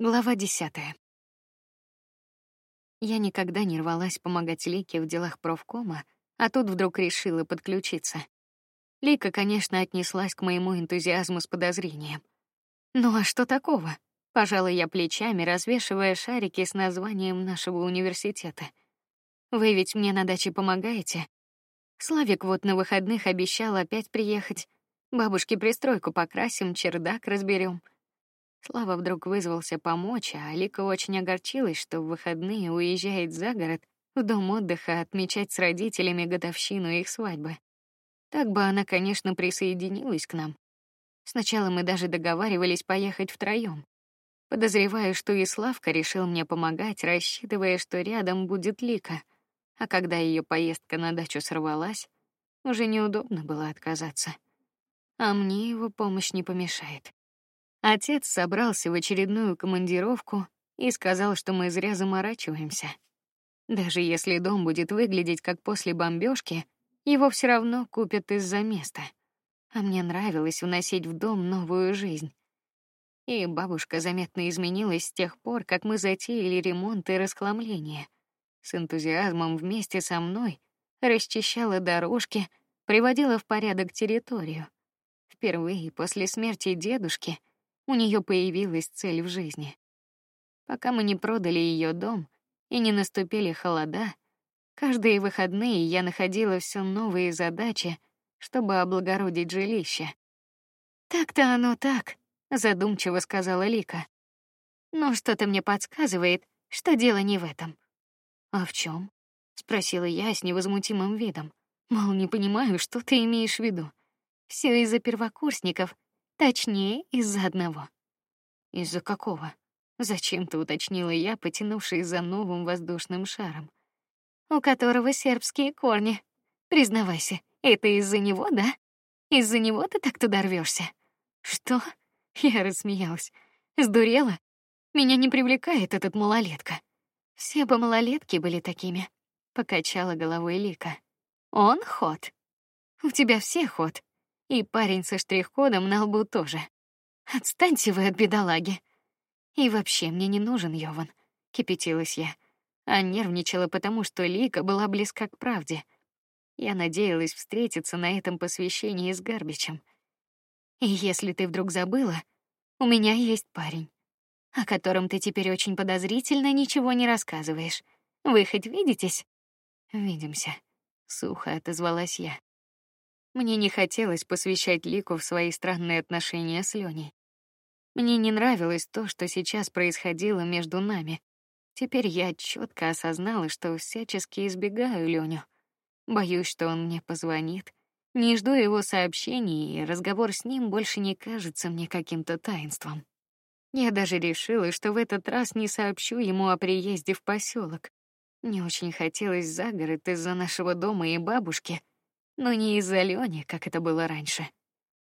Глава десятая. Я никогда не рвалась помогать Лике в делах профкома, а тут вдруг решила подключиться. Лика, конечно, отнеслась к моему энтузиазму с подозрением. Ну а что такого? Пожала я плечами, развешивая шарики с названием нашего университета. Вы ведь мне на даче помогаете. Славик вот на выходных обещал опять приехать. Бабушке пристройку покрасим, чердак разберем. Слава вдруг вызвался помочь, а Алика очень огорчилась, что в выходные уезжает за город в дом отдыха отмечать с родителями годовщину их свадьбы. Так бы она, конечно, присоединилась к нам. Сначала мы даже договаривались поехать втроем. Подозреваю, что и Славка решил мне помогать, рассчитывая, что рядом будет Лика. А когда ее поездка на дачу сорвалась, уже неудобно было отказаться. А мне его помощь не помешает. Отец собрался в очередную командировку и сказал, что мы зря заморачиваемся. Даже если дом будет выглядеть как после бомбежки, его все равно купят из-за места. А мне нравилось вносить в дом новую жизнь. И бабушка заметно изменилась с тех пор, как мы затеяли ремонт и расхламление. С энтузиазмом вместе со мной расчищала дорожки, приводила в порядок территорию. Впервые после смерти дедушки у нее появилась цель в жизни. Пока мы не продали ее дом и не наступили холода, каждые выходные я находила все новые задачи, чтобы облагородить жилище. Так-то оно так, задумчиво сказала Лика. Но что-то мне подсказывает, что дело не в этом. А в чем? спросила я с невозмутимым видом. Мол, не понимаю, что ты имеешь в виду. Все из-за первокурсников, Точнее, из-за одного. Из-за какого? Зачем-то уточнила я, потянувшись за новым воздушным шаром, у которого сербские корни. Признавайся, это из-за него, да? Из-за него ты так туда рвешься? Что? Я рассмеялась. Сдурела? Меня не привлекает этот малолетка. Все бы малолетки были такими. Покачала головой Лика. Он ход. У тебя все ход. И парень со штрих-кодом на лбу тоже. Отстаньте вы от бедолаги. И вообще мне не нужен Йован, кипятилась я, а нервничала потому, что Лика была близка к правде. Я надеялась встретиться на этом посвящении с Гарбичем. И если ты вдруг забыла, у меня есть парень, о котором ты теперь очень подозрительно ничего не рассказываешь. Вы хоть видитесь? Видимся, сухо отозвалась я. Мне не хотелось посвящать Лику в свои странные отношения с Леней. Мне не нравилось то, что сейчас происходило между нами. Теперь я четко осознала, что всячески избегаю Леню. Боюсь, что он мне позвонит. Не жду его сообщений, и разговор с ним больше не кажется мне каким-то таинством. Я даже решила, что в этот раз не сообщу ему о приезде в поселок. Мне очень хотелось за город из-за нашего дома и бабушки, но не из-за Лёни, как это было раньше.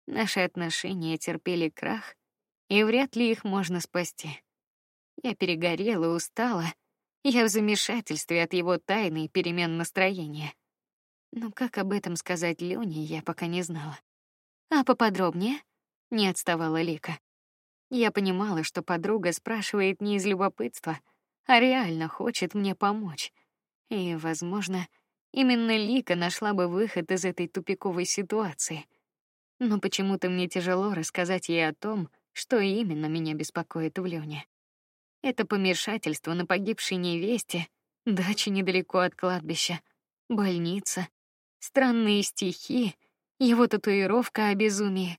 Наши отношения терпели крах, и вряд ли их можно спасти. Я перегорела, устала, я в замешательстве от его тайны и перемен настроения. Но как об этом сказать Лёне, я пока не знала. А поподробнее? Не отставала Лика. Я понимала, что подруга спрашивает не из любопытства, а реально хочет мне помочь. И, возможно, Именно Лика нашла бы выход из этой тупиковой ситуации. Но почему-то мне тяжело рассказать ей о том, что именно меня беспокоит в Лёне. Это помешательство на погибшей невесте, дача недалеко от кладбища, больница, странные стихи, его татуировка о безумии.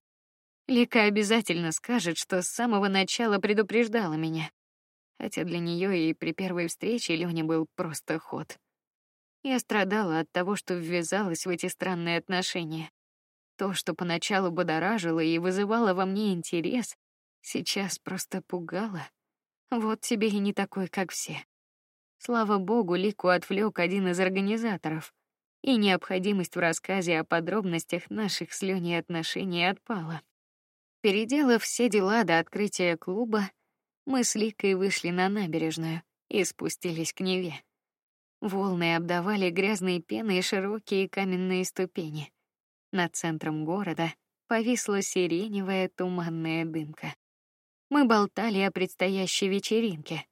Лика обязательно скажет, что с самого начала предупреждала меня. Хотя для нее и при первой встрече Лёня был просто ход. Я страдала от того, что ввязалась в эти странные отношения. То, что поначалу будоражило и вызывало во мне интерес, сейчас просто пугало. Вот тебе и не такой, как все. Слава богу, Лику отвлек один из организаторов, и необходимость в рассказе о подробностях наших с Леней отношений отпала. Переделав все дела до открытия клуба, мы с Ликой вышли на набережную и спустились к Неве. Волны обдавали грязной пеной широкие каменные ступени. Над центром города повисла сиреневая туманная дымка. Мы болтали о предстоящей вечеринке.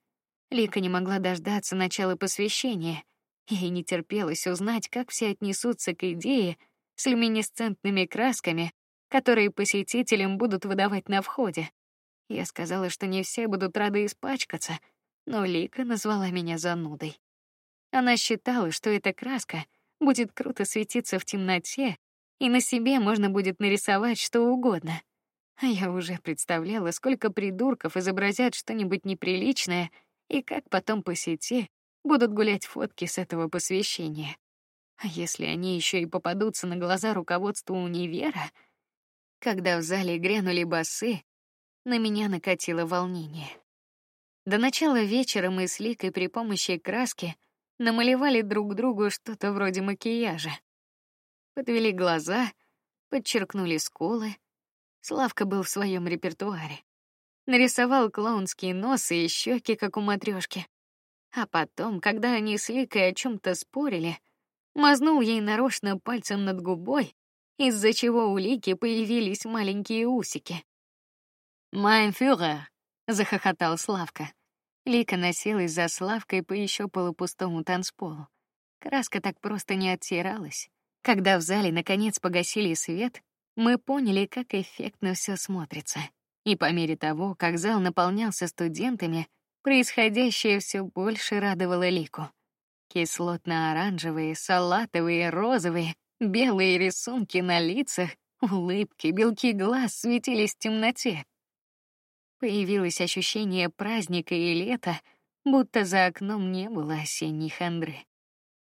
Лика не могла дождаться начала посвящения. Ей не терпелось узнать, как все отнесутся к идее с люминесцентными красками, которые посетителям будут выдавать на входе. Я сказала, что не все будут рады испачкаться, но Лика назвала меня занудой. Она считала, что эта краска будет круто светиться в темноте, и на себе можно будет нарисовать что угодно. А я уже представляла, сколько придурков изобразят что-нибудь неприличное и как потом по сети будут гулять фотки с этого посвящения. А если они еще и попадутся на глаза руководству универа, когда в зале грянули басы, на меня накатило волнение. До начала вечера мы с Ликой при помощи краски намалевали друг другу что-то вроде макияжа. Подвели глаза, подчеркнули скулы. Славка был в своем репертуаре. Нарисовал клоунские носы и щеки, как у матрешки. А потом, когда они с Ликой о чем-то спорили, мазнул ей нарочно пальцем над губой, из-за чего у Лики появились маленькие усики. «Майн фюрер!» — захохотал Славка. Лика носилась за Славкой по еще полупустому танцполу. Краска так просто не оттиралась. Когда в зале наконец погасили свет, мы поняли, как эффектно все смотрится. И по мере того, как зал наполнялся студентами, происходящее все больше радовало Лику. Кислотно-оранжевые, салатовые, розовые, белые рисунки на лицах, улыбки, белки глаз светились в темноте. Появилось ощущение праздника и лета, будто за окном не было осенней хандры.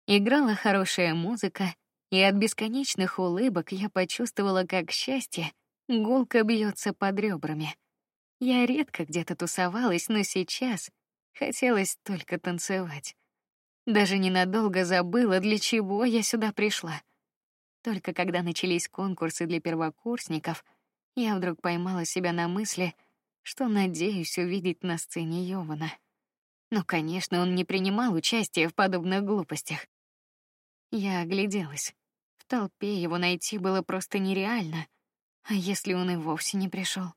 Играла хорошая музыка, и от бесконечных улыбок я почувствовала, как счастье гулко бьется под ребрами. Я редко где-то тусовалась, но сейчас хотелось только танцевать. Даже ненадолго забыла, для чего я сюда пришла. Только когда начались конкурсы для первокурсников, я вдруг поймала себя на мысли — что надеюсь увидеть на сцене Йована. Но, конечно, он не принимал участия в подобных глупостях. Я огляделась. В толпе его найти было просто нереально. А если он и вовсе не пришел?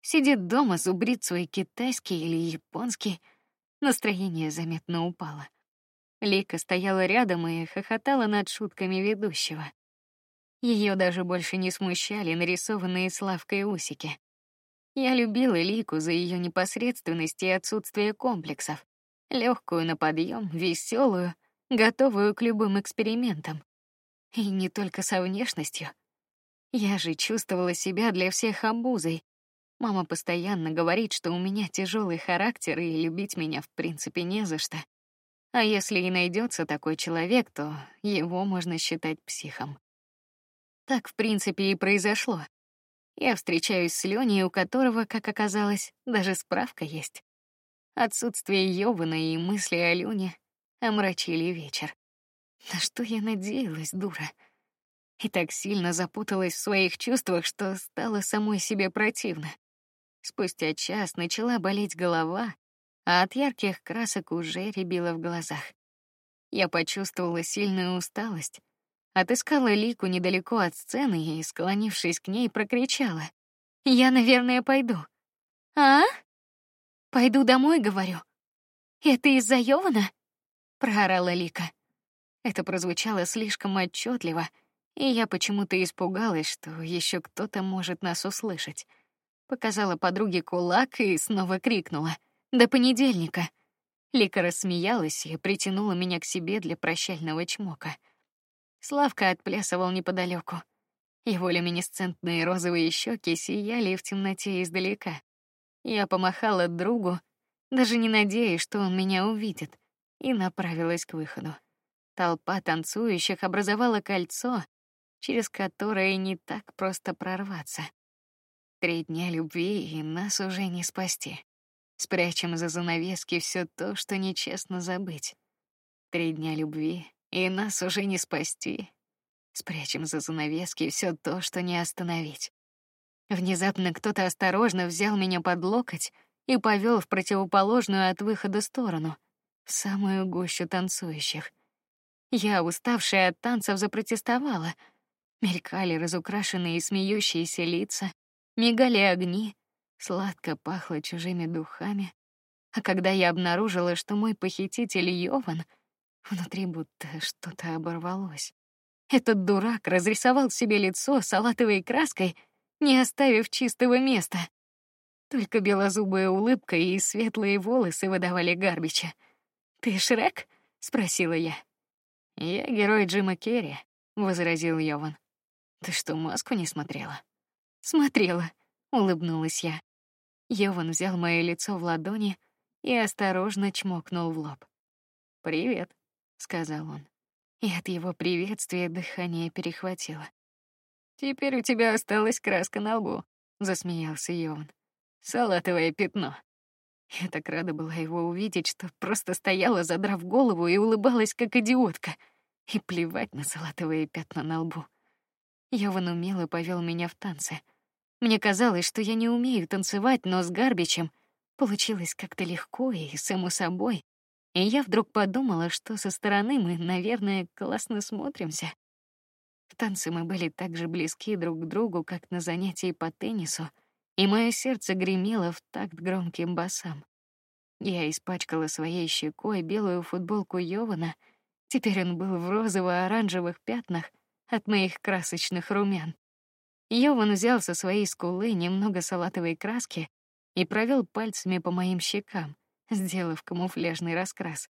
Сидит дома, зубрит свой китайский или японский. Настроение заметно упало. Лика стояла рядом и хохотала над шутками ведущего. Ее даже больше не смущали нарисованные Славкой усики. Я любила Лику за ее непосредственность и отсутствие комплексов, легкую на подъем, веселую, готовую к любым экспериментам. И не только со внешностью. Я же чувствовала себя для всех обузой. Мама постоянно говорит, что у меня тяжелый характер и любить меня в принципе не за что. А если и найдется такой человек, то его можно считать психом. Так в принципе и произошло. Я встречаюсь с Леней, у которого, как оказалось, даже справка есть. Отсутствие Йована и мысли о Лене омрачили вечер. На что я надеялась, дура? И так сильно запуталась в своих чувствах, что стало самой себе противно. Спустя час начала болеть голова, а от ярких красок уже рябило в глазах. Я почувствовала сильную усталость, Отыскала Лику недалеко от сцены и, склонившись к ней, прокричала: "Я, наверное, пойду". А? Пойду домой, говорю. Это из-за Йована? проорала Лика. Это прозвучало слишком отчетливо, и я почему-то испугалась, что еще кто-то может нас услышать. Показала подруге кулак и снова крикнула: "До понедельника!" Лика рассмеялась и притянула меня к себе для прощального чмока. Славка отплясывал неподалеку. Его люминесцентные розовые щеки сияли в темноте издалека. Я помахала другу, даже не надеясь, что он меня увидит, и направилась к выходу. Толпа танцующих образовала кольцо, через которое не так просто прорваться. Три дня любви, и нас уже не спасти. Спрячем за занавески все то, что нечестно забыть. Три дня любви, и нас уже не спасти. Спрячем за занавески все то, что не остановить. Внезапно кто-то осторожно взял меня под локоть и повел в противоположную от выхода сторону, в самую гущу танцующих. Я, уставшая от танцев, запротестовала. Мелькали разукрашенные и смеющиеся лица, мигали огни, Сладко пахло чужими духами, а когда я обнаружила, что мой похититель Йован, внутри будто что-то оборвалось. Этот дурак разрисовал себе лицо салатовой краской, не оставив чистого места. Только белозубая улыбка и светлые волосы выдавали Гарбича. Ты Шрек? спросила я. Я герой Джима Керри, возразил Йован. Ты что, маску не смотрела? Смотрела, улыбнулась я. Йован взял мое лицо в ладони и осторожно чмокнул в лоб. Привет, сказал он. И от его приветствия дыхание перехватило. Теперь у тебя осталась краска на лбу, засмеялся Йован. Салатовое пятно. Я так рада была его увидеть, что просто стояла, задрав голову и улыбалась как идиотка. И плевать на салатовые пятна на лбу. Йован умело повел меня в танцы. Мне казалось, что я не умею танцевать, но с Гарбичем получилось как-то легко и само собой. И я вдруг подумала, что со стороны мы, наверное, классно смотримся. В танце мы были так же близки друг к другу, как на занятии по теннису и мое сердце гремело в такт громким басам. Я испачкала своей щекой белую футболку Йована. Теперь он был в розово-оранжевых пятнах от моих красочных румян. Йован взял со своей скулы немного салатовой краски и провел пальцами по моим щекам, сделав камуфляжный раскрас.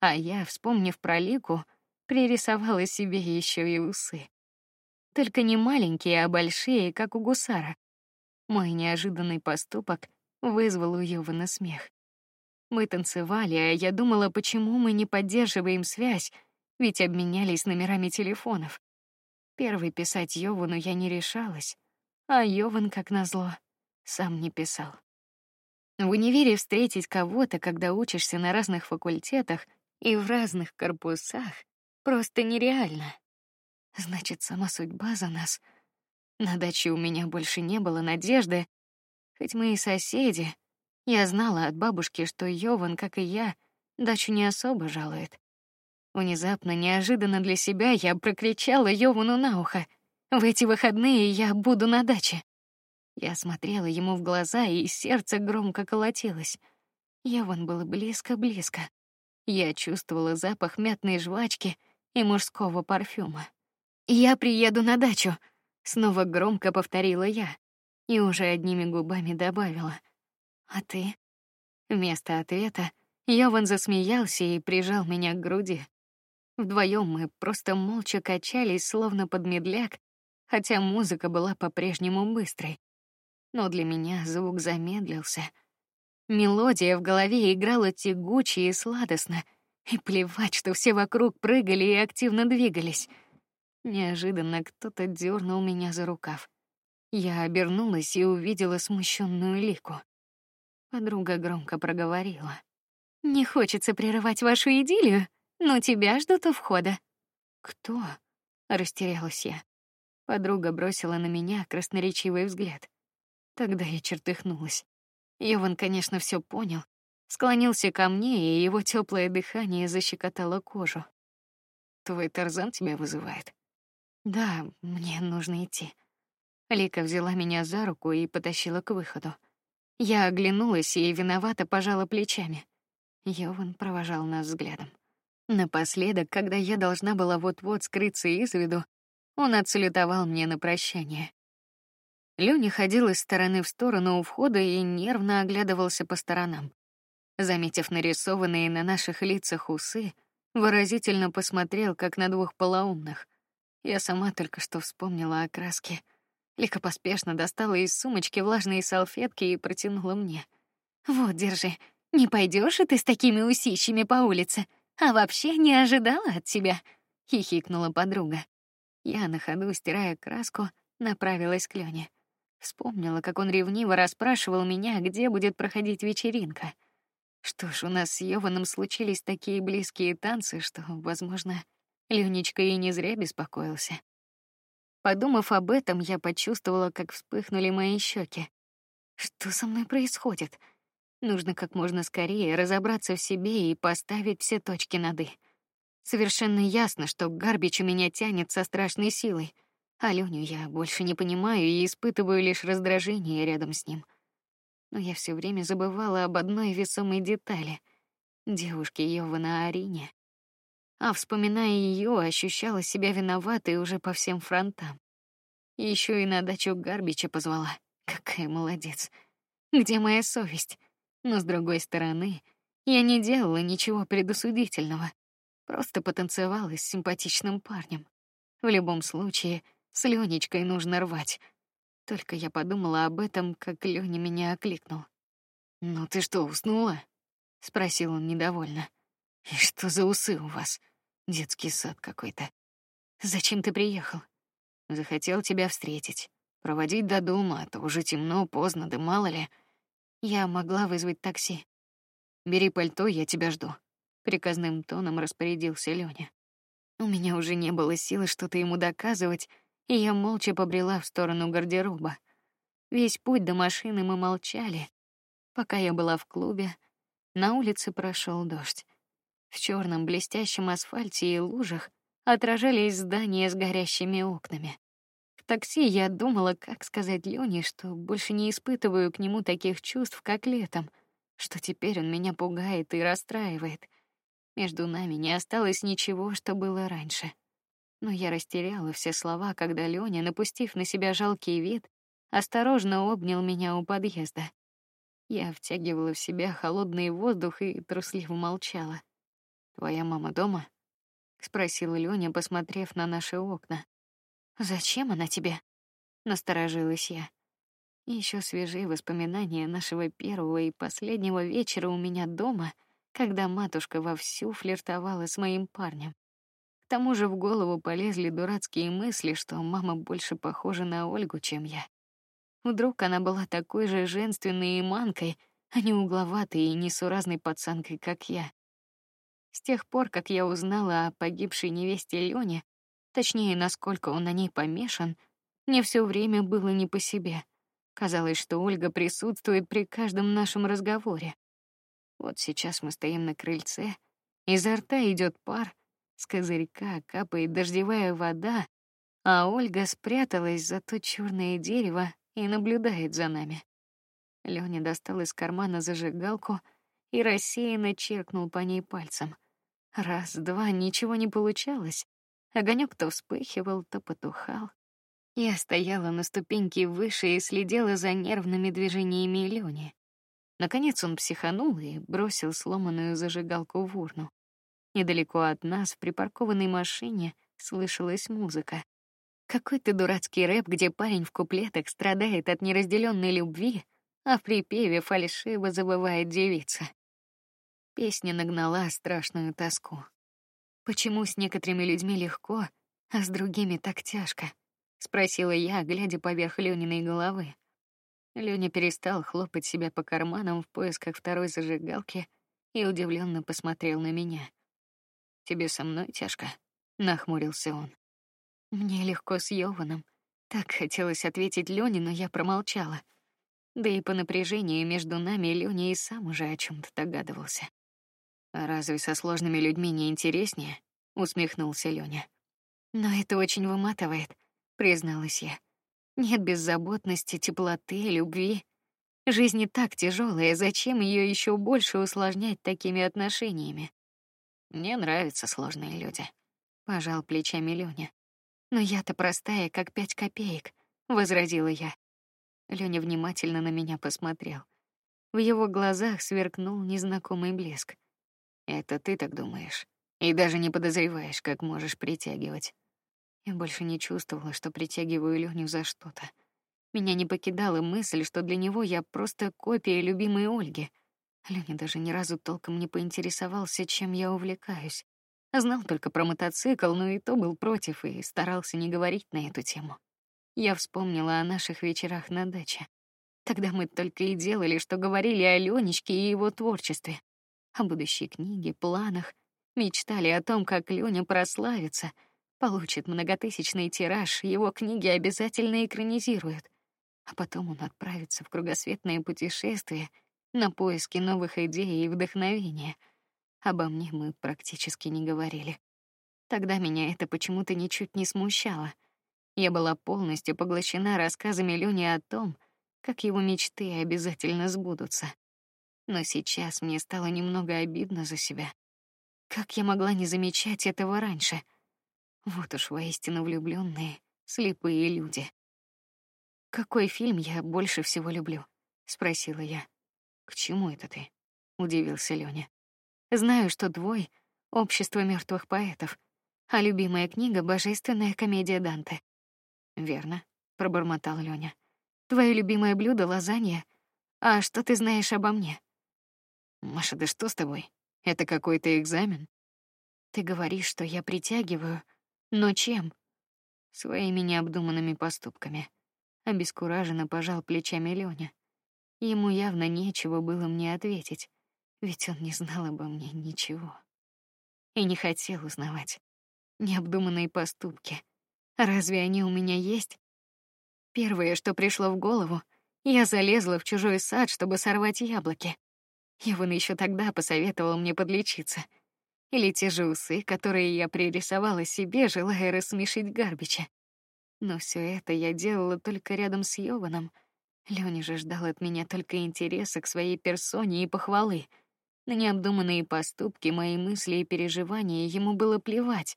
А я, вспомнив про Лику, пририсовала себе еще и усы. Только не маленькие, а большие, как у гусара. Мой неожиданный поступок вызвал у Йована смех. Мы танцевали, а я думала, почему мы не поддерживаем связь, ведь обменялись номерами телефонов. Первый писать Йовану я не решалась, а Йован, как назло, сам не писал. В универе встретить кого-то, когда учишься на разных факультетах и в разных корпусах, просто нереально. Значит, сама судьба за нас — на даче у меня больше не было надежды, хоть мы и соседи. Я знала от бабушки, что Йован, как и я, дачу не особо жалует. Внезапно, неожиданно для себя, я прокричала Йовану на ухо: "В эти выходные я буду на даче". Я смотрела ему в глаза, и сердце громко колотилось. Йован был близко-близко. Я чувствовала запах мятной жвачки и мужского парфюма. Я приеду на дачу, Снова громко повторила я и уже одними губами добавила: "А ты?" Вместо ответа Йован засмеялся и прижал меня к груди. Вдвоем мы просто молча качались, словно под медляк, хотя музыка была по-прежнему быстрой. Но для меня звук замедлился. Мелодия в голове играла тягуче и сладостно, и плевать, что все вокруг прыгали и активно двигались. Неожиданно кто-то дернул меня за рукав. Я обернулась и увидела смущенную Лику. Подруга громко проговорила: "Не хочется прерывать вашу идиллию, но тебя ждут у входа". "Кто?" растерялась я. Подруга бросила на меня красноречивый взгляд. Тогда я чертыхнулась. Йован, конечно, все понял, склонился ко мне, и его теплое дыхание защекотало кожу. Твой Тарзан тебя вызывает. Да, мне нужно идти. Лика взяла меня за руку и потащила к выходу. Я оглянулась и виновато пожала плечами. Йован провожал нас взглядом. Напоследок, когда я должна была вот-вот скрыться из виду, он отсалютовал мне на прощание. Лёня ходил из стороны в сторону у входа и нервно оглядывался по сторонам. Заметив нарисованные на наших лицах усы, выразительно посмотрел, как на двух полоумных. Я сама только что вспомнила о краске. Лика поспешно достала из сумочки влажные салфетки и протянула мне. Вот, держи. Не пойдешь и ты с такими усищами по улице. А вообще не ожидала от тебя, хихикнула подруга. Я на ходу стирая краску, направилась к Лёне. Вспомнила, как он ревниво расспрашивал меня, где будет проходить вечеринка. Что ж, у нас с Йованом случились такие близкие танцы, что, возможно, Ленечка и не зря беспокоился. Подумав об этом, я почувствовала, как вспыхнули мои щеки. Что со мной происходит? Нужно как можно скорее разобраться в себе и поставить все точки над и. Совершенно ясно, что Гарбич у меня тянет со страшной силой. А Леню я больше не понимаю и испытываю лишь раздражение рядом с ним. но я все время забывала об одной весомой детали — девушке Йовы на арене. А вспоминая ее, ощущала себя виноватой уже по всем фронтам. Еще и на дачу Гарбича позвала. Какая молодец. Где моя совесть? Но с другой стороны, я не делала ничего предосудительного. Просто потанцевала с симпатичным парнем. В любом случае, с Ленечкой нужно рвать. Только я подумала об этом, как Леня меня окликнул. Ну ты что, уснула? спросил он недовольно. И что за усы у вас? Детский сад какой-то. Зачем ты приехал? Захотел тебя встретить, проводить до дома, а то уже темно, поздно, да мало ли. Я могла вызвать такси. Бери пальто, я тебя жду. Приказным тоном распорядился Лёня. У меня уже не было силы что-то ему доказывать, и я молча побрела в сторону гардероба. Весь путь до машины мы молчали. Пока я была в клубе, на улице прошел дождь. В черном блестящем асфальте и лужах отражались здания с горящими окнами. В такси я думала, как сказать Лёне, что больше не испытываю к нему таких чувств, как летом, что теперь он меня пугает и расстраивает. Между нами не осталось ничего, что было раньше. Но я растеряла все слова, когда Лёня, напустив на себя жалкий вид, осторожно обнял меня у подъезда. Я втягивала в себя холодный воздух и трусливо молчала. Твоя мама дома? спросил Лёня, посмотрев на наши окна. Зачем она тебе? Насторожилась я. Еще свежие воспоминания нашего первого и последнего вечера у меня дома, когда матушка вовсю флиртовала с моим парнем. К тому же в голову полезли дурацкие мысли, что мама больше похожа на Ольгу, чем я. Вдруг она была такой же женственной и манкой, а не угловатой и несуразной пацанкой, как я. С тех пор, как я узнала о погибшей невесте Лёне, точнее, насколько он на ней помешан, мне все время было не по себе. Казалось, что Ольга присутствует при каждом нашем разговоре. Вот сейчас мы стоим на крыльце, изо рта идет пар, с козырька капает дождевая вода, а Ольга спряталась за то черное дерево и наблюдает за нами. Лёня достал из кармана зажигалку и рассеянно черкнул по ней пальцем. Раз, два, ничего не получалось. Огонек то вспыхивал, то потухал. Я стояла на ступеньке выше и следила за нервными движениями Лёни. Наконец он психанул и бросил сломанную зажигалку в урну. Недалеко от нас, в припаркованной машине, слышалась музыка. Какой-то дурацкий рэп, где парень в куплетах страдает от неразделенной любви, а в припеве фальшиво забывает девица. Песня нагнала страшную тоску. Почему с некоторыми людьми легко, а с другими так тяжко? спросила я, глядя поверх Лёниной головы. Лёня перестал хлопать себя по карманам в поисках второй зажигалки и удивленно посмотрел на меня. Тебе со мной тяжко? нахмурился он. Мне легко с Йованом. Так хотелось ответить Лёне, но я промолчала. Да и по напряжению между нами Лёня и сам уже о чем-то догадывался. А разве со сложными людьми не интереснее? усмехнулся Лёня. Но это очень выматывает, призналась я. Нет беззаботности, теплоты, любви. Жизнь не так тяжелая, зачем ее еще больше усложнять такими отношениями? Мне нравятся сложные люди. Пожал плечами Лёня. Но я-то простая, как пять копеек, возразила я. Лёня внимательно на меня посмотрел. В его глазах сверкнул незнакомый блеск. Это ты так думаешь, и даже не подозреваешь, как можешь притягивать. Я больше не чувствовала, что притягиваю Леню за что-то. Меня не покидала мысль, что для него я просто копия любимой Ольги. Леня даже ни разу толком не поинтересовался, чем я увлекаюсь. Знал только про мотоцикл, но и то был против и старался не говорить на эту тему. Я вспомнила о наших вечерах на даче. Тогда мы только и делали, что говорили о Ленечке и его творчестве о будущей книге, планах, мечтали о том, как Лёня прославится, получит многотысячный тираж, его книги обязательно экранизируют, а потом он отправится в кругосветное путешествие на поиски новых идей и вдохновения. Обо мне мы практически не говорили. Тогда меня это почему-то ничуть не смущало. Я была полностью поглощена рассказами Лёни о том, как его мечты обязательно сбудутся. Но сейчас мне стало немного обидно за себя. Как я могла не замечать этого раньше? Вот уж воистину влюбленные, слепые люди. Какой фильм я больше всего люблю? спросила я. К чему это ты? удивился Лёня. Знаю, что твой Общество мертвых поэтов, а любимая книга Божественная комедия Данте. Верно, пробормотал Лёня. Твое любимое блюдо лазанья. А что ты знаешь обо мне? Маша, да что с тобой? Это какой-то экзамен? Ты говоришь, что я притягиваю, но чем? Своими необдуманными поступками. Обескураженно пожал плечами Лёня. Ему явно нечего было мне ответить, ведь он не знал обо мне ничего и не хотел узнавать. Необдуманные поступки. Разве они у меня есть? Первое, что пришло в голову, я залезла в чужой сад, чтобы сорвать яблоки. Иван еще тогда посоветовал мне подлечиться. Или те же усы, которые я пририсовала себе, желая рассмешить Гарбича. Но все это я делала только рядом с Йованом. Лёня же ждал от меня только интереса к своей персоне и похвалы. На необдуманные поступки, мои мысли и переживания ему было плевать.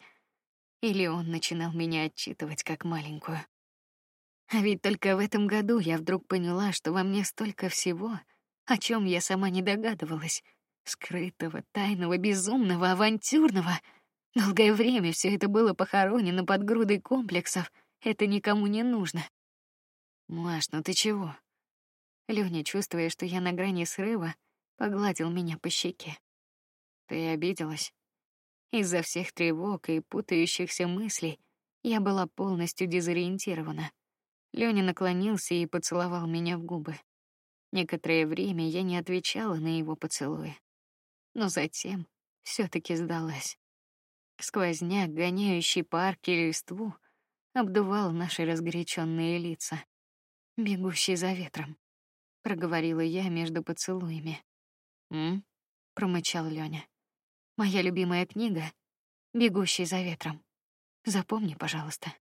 Или он начинал меня отчитывать как маленькую. А ведь только в этом году я вдруг поняла, что во мне столько всего, о чем я сама не догадывалась, скрытого, тайного, безумного, авантюрного. Долгое время все это было похоронено под грудой комплексов. Это никому не нужно. Маш, ну ты чего? Лёня, чувствуя, что я на грани срыва, погладил меня по щеке. Ты обиделась? Из-за всех тревог и путающихся мыслей я была полностью дезориентирована. Лёня наклонился и поцеловал меня в губы. Некоторое время я не отвечала на его поцелуи, но затем все-таки сдалась. Сквозняк, гоняющий по арке листву, обдувал наши разгоряченные лица, бегущий за ветром. Проговорила я между поцелуями. М? промычал Лёня. Моя любимая книга «Бегущий за ветром». Запомни, пожалуйста.